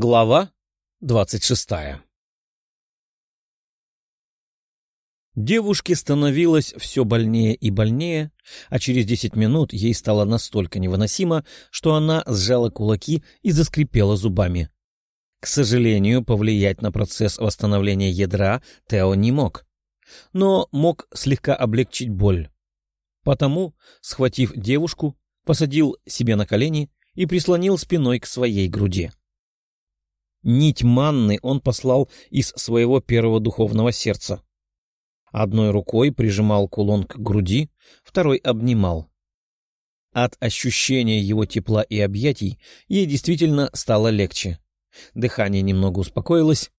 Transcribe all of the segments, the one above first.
Глава двадцать шестая Девушке становилось все больнее и больнее, а через десять минут ей стало настолько невыносимо, что она сжала кулаки и заскрипела зубами. К сожалению, повлиять на процесс восстановления ядра Тео не мог, но мог слегка облегчить боль. Потому, схватив девушку, посадил себе на колени и прислонил спиной к своей груди. Нить манны он послал из своего первого духовного сердца — Одной рукой прижимал кулон к груди, второй обнимал. От ощущения его тепла и объятий ей действительно стало легче. Дыхание немного успокоилось,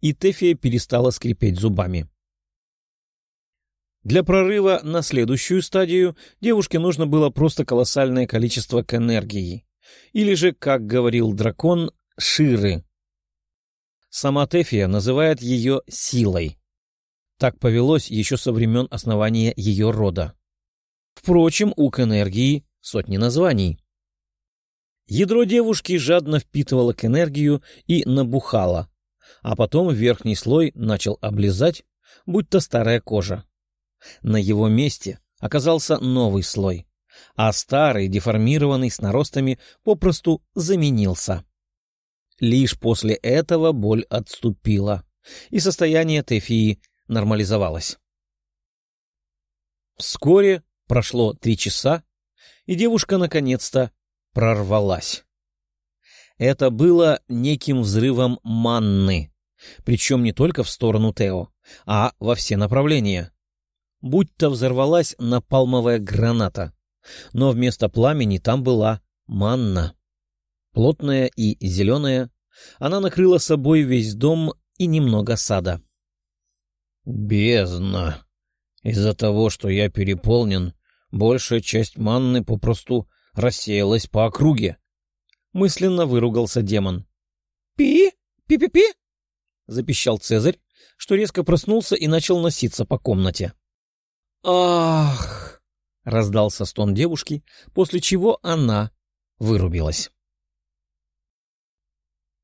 и Тефия перестала скрипеть зубами. Для прорыва на следующую стадию девушке нужно было просто колоссальное количество к энергии, или же, как говорил дракон, ширы. Сама Тефия называет ее силой — так повелось еще со времен основания ее рода. Впрочем, у Кэнергии сотни названий. Ядро девушки жадно впитывало к энергию и набухало, а потом верхний слой начал облизать, будто старая кожа. На его месте оказался новый слой, а старый, деформированный с наростами, попросту заменился. Лишь после этого боль отступила, и состояние Тефии нормализовалась. Вскоре прошло три часа, и девушка наконец-то прорвалась. Это было неким взрывом манны, причем не только в сторону Тео, а во все направления. Будь-то взорвалась напалмовая граната, но вместо пламени там была манна. Плотная и зеленая, она накрыла собой весь дом и немного сада. Бездна. Из-за того, что я переполнен, большая часть манны попросту рассеялась по округе. Мысленно выругался демон. «Пи? Пи-пи-пи?» — запищал Цезарь, что резко проснулся и начал носиться по комнате. «Ах!» — раздался стон девушки, после чего она вырубилась.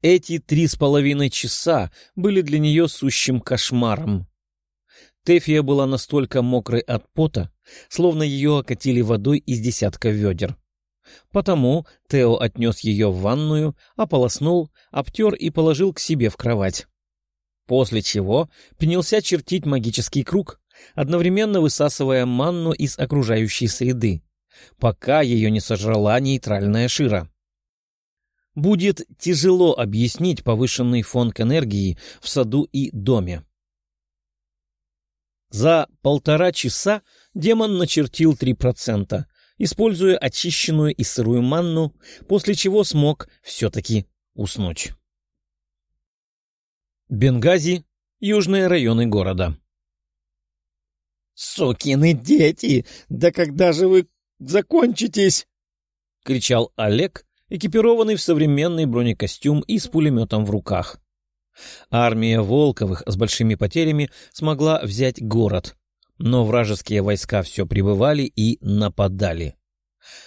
Эти три с половиной часа были для нее сущим кошмаром. Тефия была настолько мокрой от пота, словно ее окатили водой из десятка ведер. Потому Тео отнес ее в ванную, ополоснул, обтер и положил к себе в кровать. После чего принялся чертить магический круг, одновременно высасывая манну из окружающей среды, пока ее не сожрала нейтральная шира. Будет тяжело объяснить повышенный фон энергии в саду и доме. За полтора часа демон начертил три процента, используя очищенную и сырую манну, после чего смог все-таки уснуть. Бенгази — южные районы города. «Сукины дети! Да когда же вы закончитесь?» — кричал Олег, экипированный в современный бронекостюм и с пулеметом в руках. Армия Волковых с большими потерями смогла взять город, но вражеские войска все прибывали и нападали.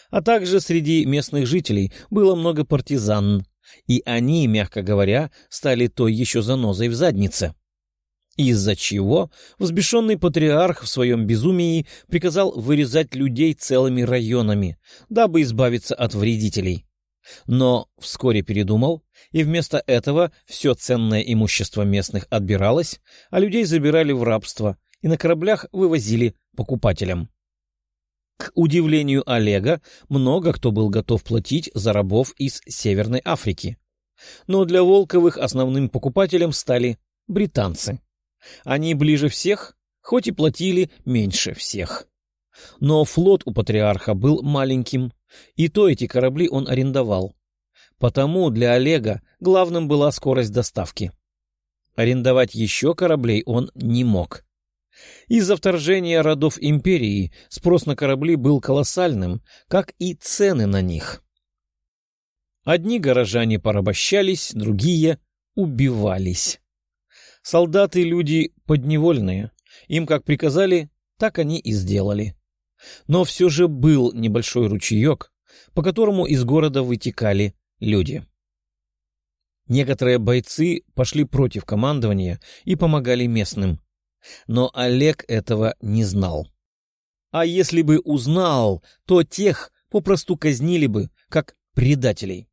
А также среди местных жителей было много партизан, и они, мягко говоря, стали той еще занозой в заднице. Из-за чего взбешенный патриарх в своем безумии приказал вырезать людей целыми районами, дабы избавиться от вредителей. Но вскоре передумал, и вместо этого все ценное имущество местных отбиралось, а людей забирали в рабство и на кораблях вывозили покупателям. К удивлению Олега, много кто был готов платить за рабов из Северной Африки. Но для Волковых основным покупателем стали британцы. Они ближе всех, хоть и платили меньше всех. Но флот у патриарха был маленьким, и то эти корабли он арендовал. Потому для Олега главным была скорость доставки. Арендовать еще кораблей он не мог. Из-за вторжения родов империи спрос на корабли был колоссальным, как и цены на них. Одни горожане порабощались, другие убивались. Солдаты — люди подневольные. Им как приказали, так они и сделали. Но все же был небольшой ручеек, по которому из города вытекали люди. Некоторые бойцы пошли против командования и помогали местным. Но Олег этого не знал. А если бы узнал, то тех попросту казнили бы, как предателей.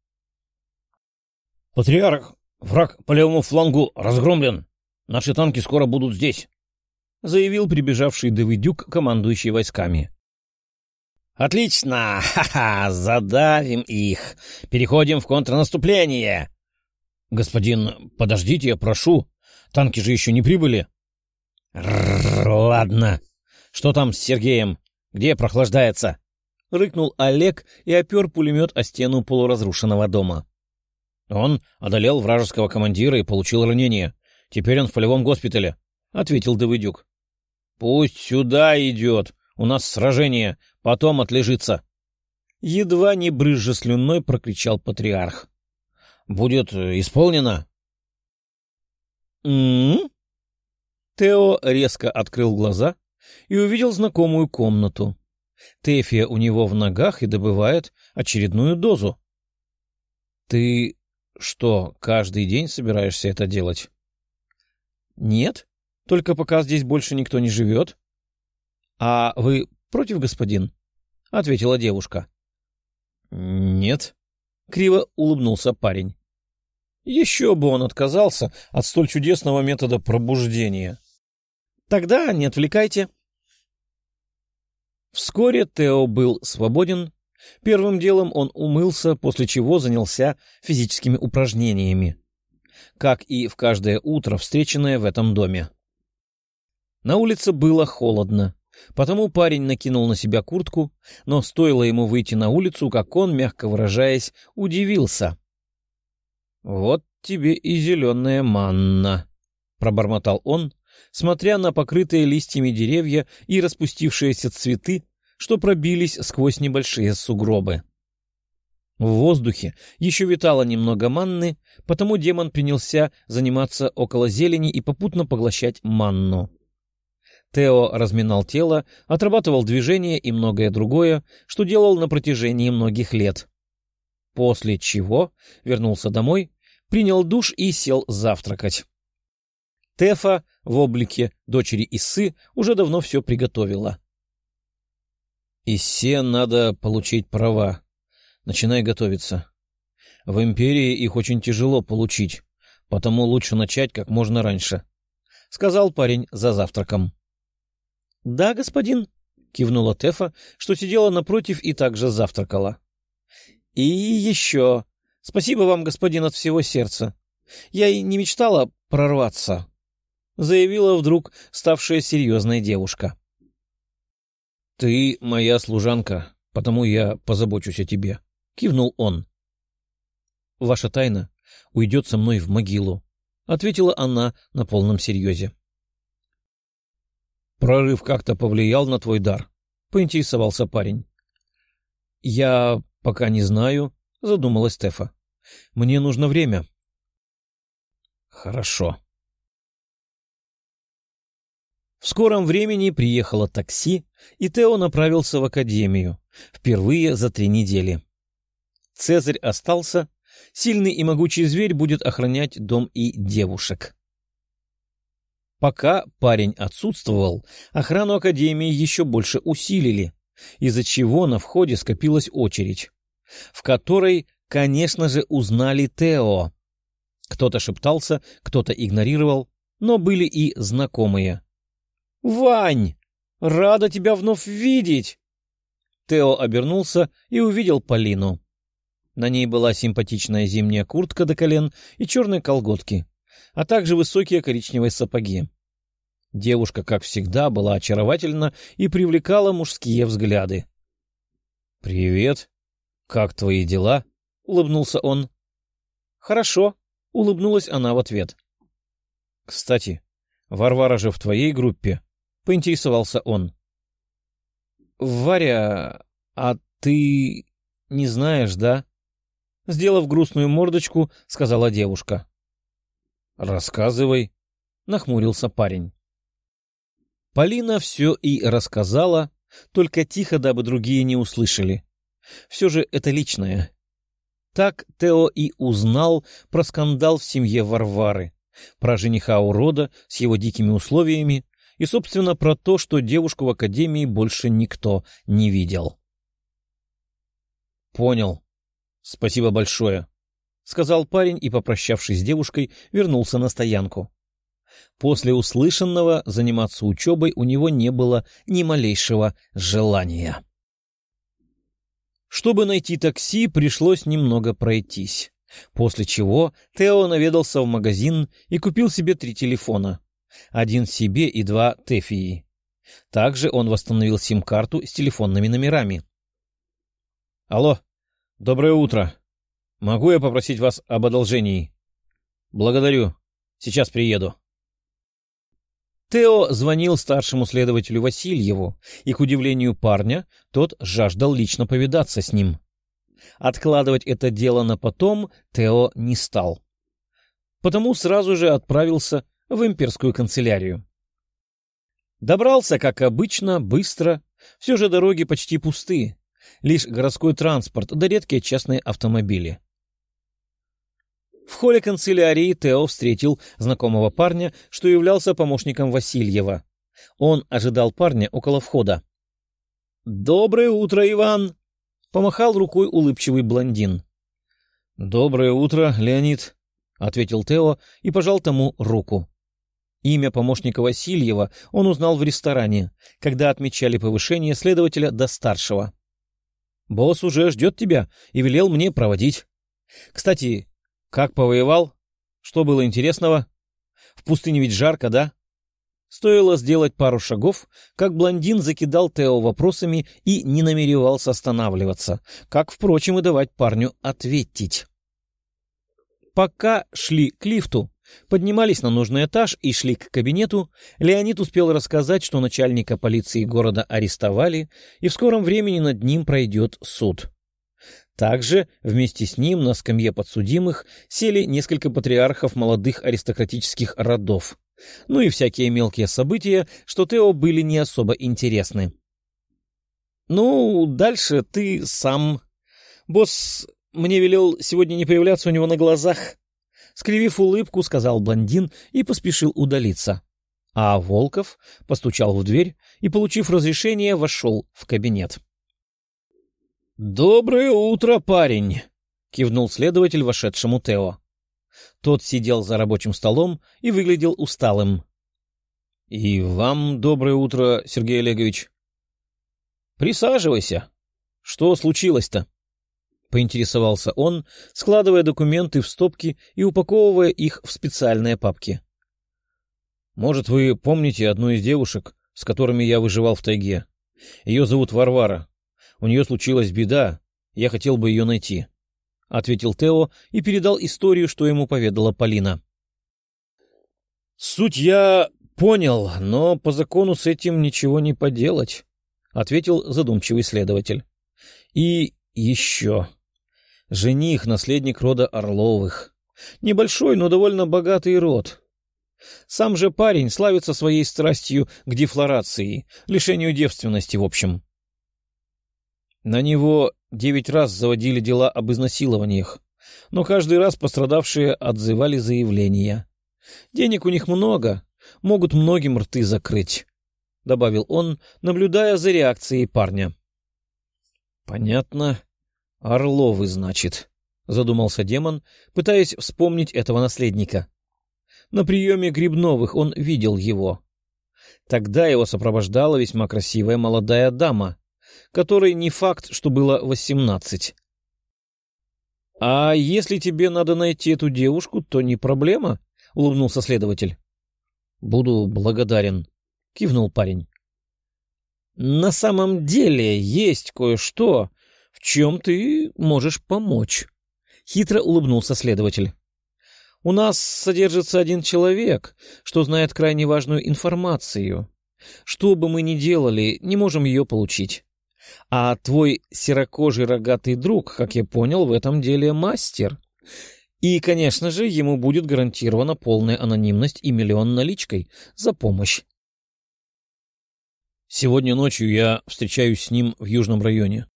«Патриарх, враг по левому флангу разгромлен. Наши танки скоро будут здесь», — заявил прибежавший Давыдюк, командующий войсками. «Отлично! Ха-ха! Задавим их! Переходим в контрнаступление!» «Господин, подождите, я прошу. Танки же еще не прибыли». «Ладно. Что там с Сергеем? Где прохлаждается?» — рыкнул Олег и опер пулемет о стену полуразрушенного дома. «Он одолел вражеского командира и получил ранение. Теперь он в полевом госпитале», — ответил Давыдюк. «Пусть сюда идет. У нас сражение. Потом отлежится». Едва не брызжа слюной прокричал патриарх будет э, исполнено. «М-м-м?» Тео резко открыл глаза и увидел знакомую комнату. Тефия у него в ногах и добывает очередную дозу. «Ты что, каждый день собираешься это делать?» «Нет, только пока здесь больше никто не живет». «А вы против, господин?» — ответила девушка. «Нет», — криво улыбнулся парень. Еще бы он отказался от столь чудесного метода пробуждения. Тогда не отвлекайте. Вскоре Тео был свободен. Первым делом он умылся, после чего занялся физическими упражнениями. Как и в каждое утро, встреченное в этом доме. На улице было холодно, потому парень накинул на себя куртку, но стоило ему выйти на улицу, как он, мягко выражаясь, удивился. «Вот тебе и зеленая манна», — пробормотал он, смотря на покрытые листьями деревья и распустившиеся цветы, что пробились сквозь небольшие сугробы. В воздухе еще витало немного манны, потому демон принялся заниматься около зелени и попутно поглощать манну. Тео разминал тело, отрабатывал движения и многое другое, что делал на протяжении многих лет. После чего вернулся домой принял душ и сел завтракать. Тефа в облике дочери Иссы уже давно все приготовила. «Иссе надо получить права. Начинай готовиться. В Империи их очень тяжело получить, потому лучше начать как можно раньше», — сказал парень за завтраком. «Да, господин», — кивнула Тефа, что сидела напротив и также завтракала. «И еще Спасибо вам, господин, от всего сердца. Я и не мечтала прорваться, — заявила вдруг ставшая серьезная девушка. — Ты моя служанка, потому я позабочусь о тебе, — кивнул он. — Ваша тайна уйдет со мной в могилу, — ответила она на полном серьезе. — Прорыв как-то повлиял на твой дар, — поинтересовался парень. — Я пока не знаю, — задумалась Стефа. Мне нужно время. Хорошо. В скором времени приехало такси, и Тео направился в академию, впервые за три недели. Цезарь остался, сильный и могучий зверь будет охранять дом и девушек. Пока парень отсутствовал, охрану академии еще больше усилили, из-за чего на входе скопилась очередь, в которой конечно же, узнали Тео. Кто-то шептался, кто-то игнорировал, но были и знакомые. «Вань! Рада тебя вновь видеть!» Тео обернулся и увидел Полину. На ней была симпатичная зимняя куртка до колен и черные колготки, а также высокие коричневые сапоги. Девушка, как всегда, была очаровательна и привлекала мужские взгляды. «Привет. Как твои дела?» улыбнулся он. Хорошо, улыбнулась она в ответ. Кстати, Варвара же в твоей группе, поинтересовался он. Варя, а ты не знаешь, да? Сделав грустную мордочку, сказала девушка. Рассказывай, нахмурился парень. Полина все и рассказала, только тихо, дабы другие не услышали. Все же это личное, Так Тео и узнал про скандал в семье Варвары, про жениха урода с его дикими условиями и, собственно, про то, что девушку в академии больше никто не видел. «Понял. Спасибо большое», — сказал парень и, попрощавшись с девушкой, вернулся на стоянку. После услышанного заниматься учебой у него не было ни малейшего желания. Чтобы найти такси, пришлось немного пройтись. После чего Тео наведался в магазин и купил себе три телефона. Один себе и два Тефии. Также он восстановил сим-карту с телефонными номерами. «Алло, доброе утро. Могу я попросить вас об одолжении?» «Благодарю. Сейчас приеду». Тео звонил старшему следователю Васильеву, и, к удивлению парня, тот жаждал лично повидаться с ним. Откладывать это дело на потом Тео не стал. Потому сразу же отправился в имперскую канцелярию. Добрался, как обычно, быстро. Все же дороги почти пусты. Лишь городской транспорт да редкие частные автомобили. В холле канцелярии Тео встретил знакомого парня, что являлся помощником Васильева. Он ожидал парня около входа. «Доброе утро, Иван!» — помахал рукой улыбчивый блондин. «Доброе утро, Леонид!» — ответил Тео и пожал тому руку. Имя помощника Васильева он узнал в ресторане, когда отмечали повышение следователя до старшего. «Босс уже ждет тебя и велел мне проводить. Кстати, как повоевал? Что было интересного? В пустыне ведь жарко, да? Стоило сделать пару шагов, как блондин закидал Тео вопросами и не намеревался останавливаться, как, впрочем, и давать парню ответить. Пока шли к лифту, поднимались на нужный этаж и шли к кабинету, Леонид успел рассказать, что начальника полиции города арестовали, и в скором времени над ним пройдет суд. Также вместе с ним на скамье подсудимых сели несколько патриархов молодых аристократических родов. Ну и всякие мелкие события, что Тео были не особо интересны. «Ну, дальше ты сам. Босс мне велел сегодня не появляться у него на глазах». Скривив улыбку, сказал блондин и поспешил удалиться. А Волков постучал в дверь и, получив разрешение, вошел в кабинет. «Доброе утро, парень!» — кивнул следователь вошедшему Тео. Тот сидел за рабочим столом и выглядел усталым. «И вам доброе утро, Сергей Олегович». «Присаживайся. Что случилось-то?» — поинтересовался он, складывая документы в стопки и упаковывая их в специальные папки. «Может, вы помните одну из девушек, с которыми я выживал в тайге? Ее зовут Варвара. У нее случилась беда, я хотел бы ее найти», — ответил Тео и передал историю, что ему поведала Полина. «Суть я понял, но по закону с этим ничего не поделать», — ответил задумчивый следователь. «И еще. Жених — наследник рода Орловых. Небольшой, но довольно богатый род. Сам же парень славится своей страстью к дефлорации, лишению девственности, в общем. На него девять раз заводили дела об изнасилованиях, но каждый раз пострадавшие отзывали заявления. Денег у них много, могут многим рты закрыть, — добавил он, наблюдая за реакцией парня. — Понятно. Орловы, значит, — задумался демон, пытаясь вспомнить этого наследника. На приеме Грибновых он видел его. Тогда его сопровождала весьма красивая молодая дама, которой не факт, что было восемнадцать. — А если тебе надо найти эту девушку, то не проблема, — улыбнулся следователь. — Буду благодарен, — кивнул парень. — На самом деле есть кое-что, в чем ты можешь помочь, — хитро улыбнулся следователь. — У нас содержится один человек, что знает крайне важную информацию. Что бы мы ни делали, не можем ее получить. А твой серокожий рогатый друг, как я понял, в этом деле мастер. И, конечно же, ему будет гарантирована полная анонимность и миллион наличкой за помощь. Сегодня ночью я встречаюсь с ним в южном районе.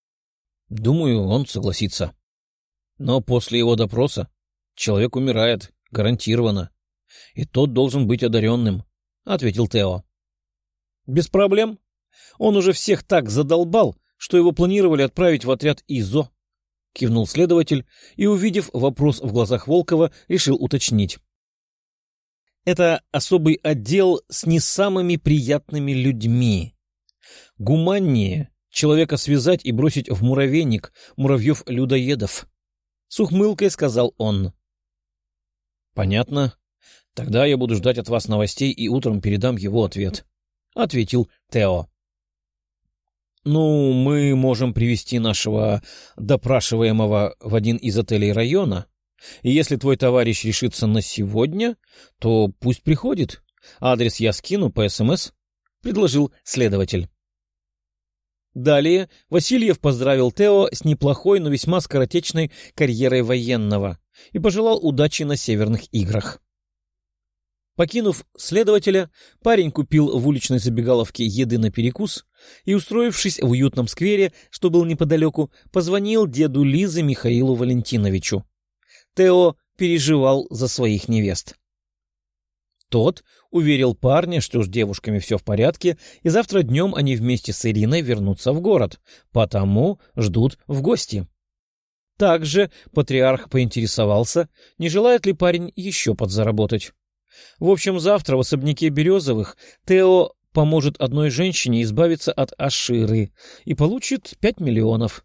Думаю, он согласится. Но после его допроса человек умирает, гарантированно. И тот должен быть одаренным, — ответил Тео. — Без проблем. Он уже всех так задолбал, что его планировали отправить в отряд ИЗО, — кивнул следователь и, увидев вопрос в глазах Волкова, решил уточнить. Это особый отдел с не самыми приятными людьми. Гуманнее человека связать и бросить в муравейник муравьев-людоедов. С ухмылкой сказал он. — Понятно. Тогда я буду ждать от вас новостей и утром передам его ответ, — ответил Тео. — Ну, мы можем привести нашего допрашиваемого в один из отелей района, и если твой товарищ решится на сегодня, то пусть приходит. Адрес я скину по СМС, — предложил следователь. Далее Васильев поздравил Тео с неплохой, но весьма скоротечной карьерой военного и пожелал удачи на Северных играх. Покинув следователя, парень купил в уличной забегаловке еды на перекус и, устроившись в уютном сквере, что был неподалеку, позвонил деду Лизы Михаилу Валентиновичу. Тео переживал за своих невест. Тот уверил парня, что с девушками все в порядке, и завтра днем они вместе с Ириной вернутся в город, потому ждут в гости. Также патриарх поинтересовался, не желает ли парень еще подзаработать. В общем, завтра в особняке Березовых Тео поможет одной женщине избавиться от Аширы и получит пять миллионов.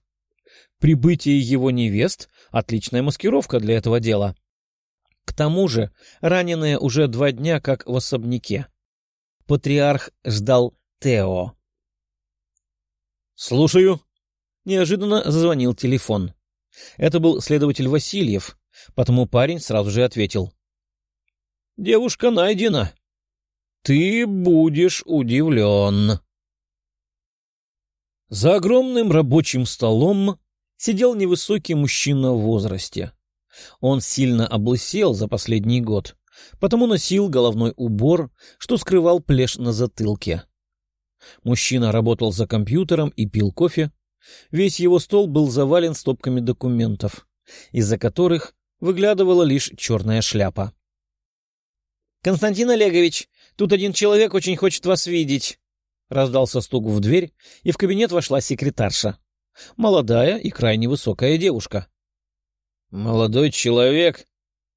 Прибытие его невест — отличная маскировка для этого дела. К тому же, раненые уже два дня как в особняке. Патриарх ждал Тео. «Слушаю». Неожиданно зазвонил телефон. Это был следователь Васильев, потому парень сразу же ответил. «Девушка найдена. Ты будешь удивлен». За огромным рабочим столом сидел невысокий мужчина в возрасте. Он сильно облысел за последний год, потому носил головной убор, что скрывал плешь на затылке. Мужчина работал за компьютером и пил кофе. Весь его стол был завален стопками документов, из-за которых выглядывала лишь черная шляпа. — Константин Олегович, тут один человек очень хочет вас видеть. Раздался стук в дверь, и в кабинет вошла секретарша. Молодая и крайне высокая девушка. — Молодой человек,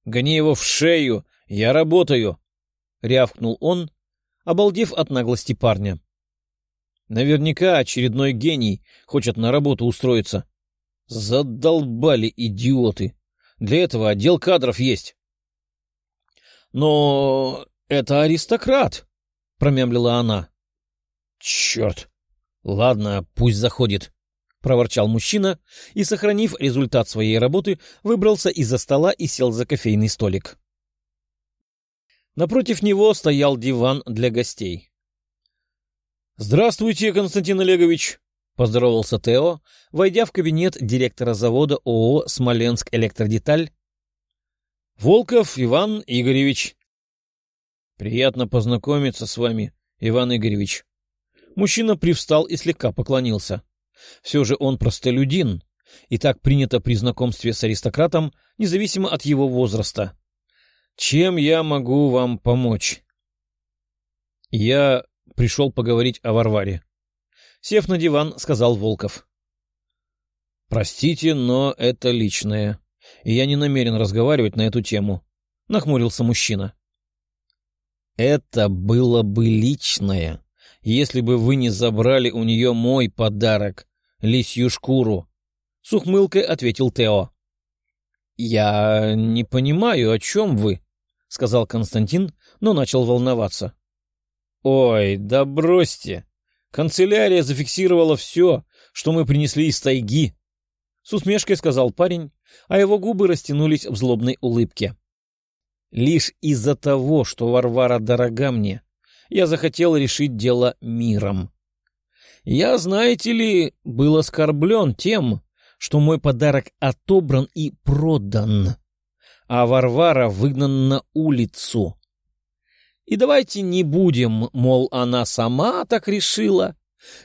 гони его в шею, я работаю! — рявкнул он, обалдев от наглости парня. Наверняка очередной гений хочет на работу устроиться. Задолбали идиоты. Для этого отдел кадров есть. — Но это аристократ, — промямлила она. — Черт! Ладно, пусть заходит. — проворчал мужчина и, сохранив результат своей работы, выбрался из-за стола и сел за кофейный столик. Напротив него стоял диван для гостей. — Здравствуйте, Константин Олегович! — поздоровался Тео, войдя в кабинет директора завода ООО «Смоленск Электродеталь». — Волков Иван Игоревич. — Приятно познакомиться с вами, Иван Игоревич. Мужчина привстал и слегка поклонился. — все же он простолюдин, и так принято при знакомстве с аристократом, независимо от его возраста. Чем я могу вам помочь? Я пришел поговорить о Варваре. Сев на диван, сказал Волков. Простите, но это личное, и я не намерен разговаривать на эту тему, — нахмурился мужчина. Это было бы личное, если бы вы не забрали у нее мой подарок, лисью шкуру. С ухмылкой ответил Тео. «Я не понимаю, о чем вы», — сказал Константин, но начал волноваться. «Ой, да бросьте! Канцелярия зафиксировала все, что мы принесли из тайги», — с усмешкой сказал парень, а его губы растянулись в злобной улыбке. «Лишь из-за того, что Варвара дорога мне, я захотел решить дело миром. Я, знаете ли, был оскорблен тем, что мой подарок отобран и продан, а Варвара выгнан на улицу. И давайте не будем, мол, она сама так решила.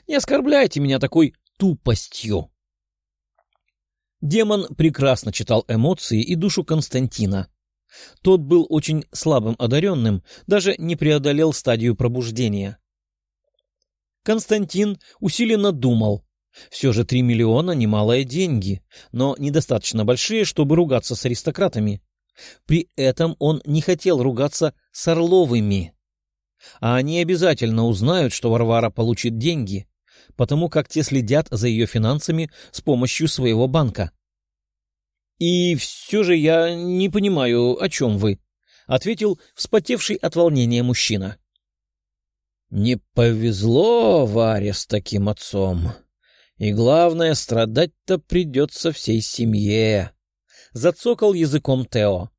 Не оскорбляйте меня такой тупостью. Демон прекрасно читал эмоции и душу Константина. Тот был очень слабым одаренным, даже не преодолел стадию пробуждения. Константин усиленно думал. Все же три миллиона — немалые деньги, но недостаточно большие, чтобы ругаться с аристократами. При этом он не хотел ругаться с Орловыми. А они обязательно узнают, что Варвара получит деньги, потому как те следят за ее финансами с помощью своего банка. «И все же я не понимаю, о чем вы», — ответил вспотевший от волнения мужчина. «Не повезло Варе с таким отцом. И главное, страдать-то придется всей семье», — зацокал языком Тео.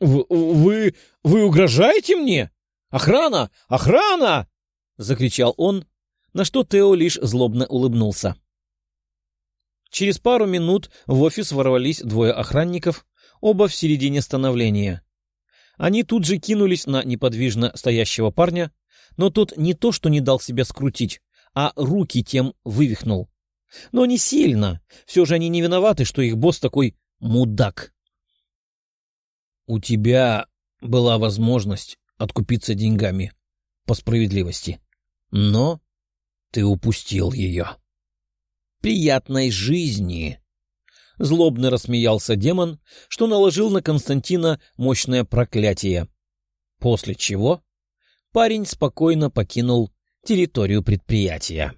«Вы... вы угрожаете мне? Охрана! Охрана!» — закричал он, на что Тео лишь злобно улыбнулся. Через пару минут в офис ворвались двое охранников, оба в середине становления. Они тут же кинулись на неподвижно стоящего парня, но тот не то что не дал себя скрутить, а руки тем вывихнул. Но не сильно, все же они не виноваты, что их босс такой мудак. «У тебя была возможность откупиться деньгами по справедливости, но ты упустил ее» приятной жизни. Злобно рассмеялся демон, что наложил на Константина мощное проклятие. После чего парень спокойно покинул территорию предприятия.